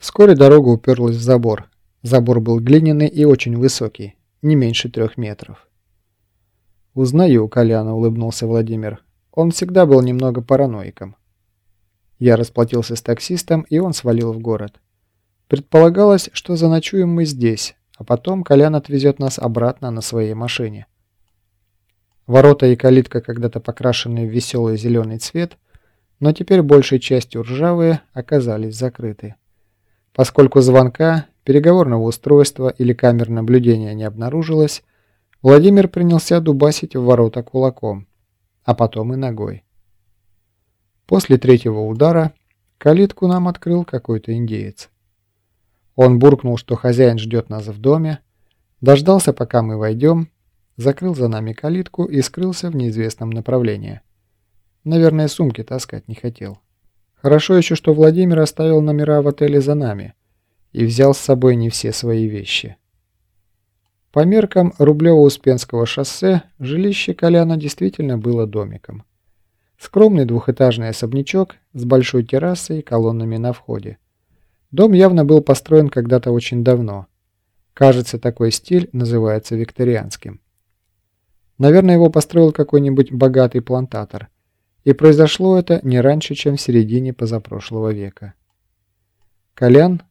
Вскоре дорога уперлась в забор. Забор был глиняный и очень высокий, не меньше трех метров. «Узнаю Коляна», — улыбнулся Владимир. «Он всегда был немного параноиком». Я расплатился с таксистом, и он свалил в город. Предполагалось, что заночуем мы здесь, а потом Колян отвезет нас обратно на своей машине. Ворота и калитка, когда-то покрашенные в веселый зеленый цвет, но теперь большей частью ржавые, оказались закрыты. Поскольку звонка, переговорного устройства или камер наблюдения не обнаружилось, Владимир принялся дубасить в ворота кулаком, а потом и ногой. После третьего удара калитку нам открыл какой-то индеец. Он буркнул, что хозяин ждет нас в доме, дождался, пока мы войдем, закрыл за нами калитку и скрылся в неизвестном направлении. Наверное, сумки таскать не хотел. Хорошо еще, что Владимир оставил номера в отеле за нами и взял с собой не все свои вещи. По меркам Рублево-Успенского шоссе жилище Коляна действительно было домиком. Скромный двухэтажный особнячок с большой террасой и колоннами на входе. Дом явно был построен когда-то очень давно. Кажется, такой стиль называется викторианским. Наверное, его построил какой-нибудь богатый плантатор – и произошло это не раньше, чем в середине позапрошлого века. Колян,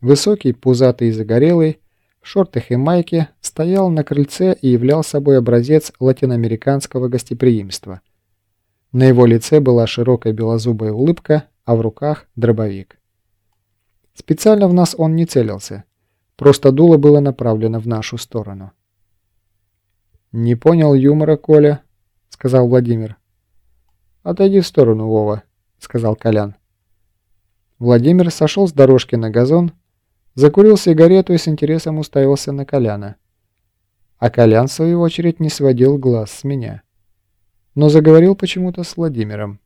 высокий, пузатый и загорелый, в шортах и майке, стоял на крыльце и являл собой образец латиноамериканского гостеприимства. На его лице была широкая белозубая улыбка, а в руках дробовик. Специально в нас он не целился, просто дуло было направлено в нашу сторону. «Не понял юмора, Коля», — сказал Владимир. «Отойди в сторону, Вова», — сказал Колян. Владимир сошел с дорожки на газон, закурил сигарету и с интересом уставился на Коляна. А Колян, в свою очередь, не сводил глаз с меня. Но заговорил почему-то с Владимиром.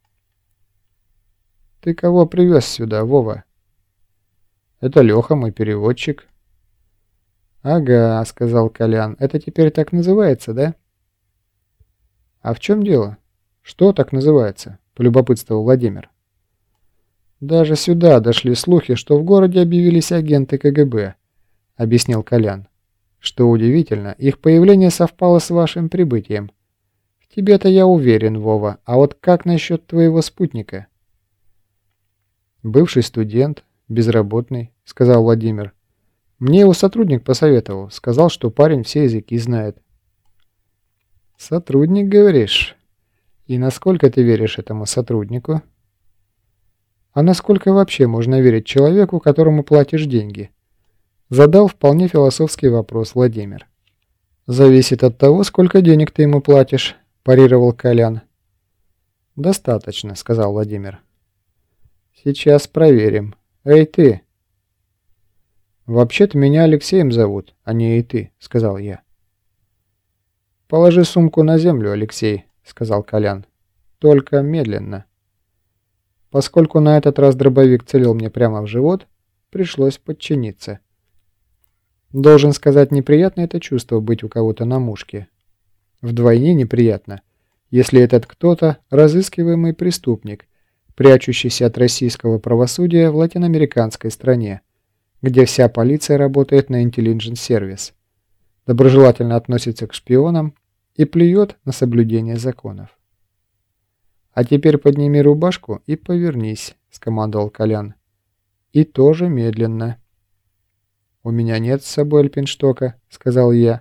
«Ты кого привез сюда, Вова?» «Это Леха, мой переводчик». «Ага», — сказал Колян. «Это теперь так называется, да?» «А в чем дело?» «Что так называется?» – полюбопытствовал Владимир. «Даже сюда дошли слухи, что в городе объявились агенты КГБ», – объяснил Колян. «Что удивительно, их появление совпало с вашим прибытием. В тебе-то я уверен, Вова, а вот как насчет твоего спутника?» «Бывший студент, безработный», – сказал Владимир. «Мне его сотрудник посоветовал, сказал, что парень все языки знает». «Сотрудник, говоришь?» И насколько ты веришь этому сотруднику? А насколько вообще можно верить человеку, которому платишь деньги? Задал вполне философский вопрос Владимир. «Зависит от того, сколько денег ты ему платишь», – парировал Колян. «Достаточно», – сказал Владимир. «Сейчас проверим. Эй, ты!» «Вообще-то меня Алексеем зовут, а не «Эй, ты», – сказал я. «Положи сумку на землю, Алексей», — сказал Колян. «Только медленно». Поскольку на этот раз дробовик целил мне прямо в живот, пришлось подчиниться. Должен сказать, неприятно это чувство быть у кого-то на мушке. Вдвойне неприятно, если этот кто-то разыскиваемый преступник, прячущийся от российского правосудия в латиноамериканской стране, где вся полиция работает на intelligence сервис, доброжелательно относится к шпионам и плюет на соблюдение законов. «А теперь подними рубашку и повернись», — скомандовал Колян. «И тоже медленно». «У меня нет с собой альпинштока», — сказал я.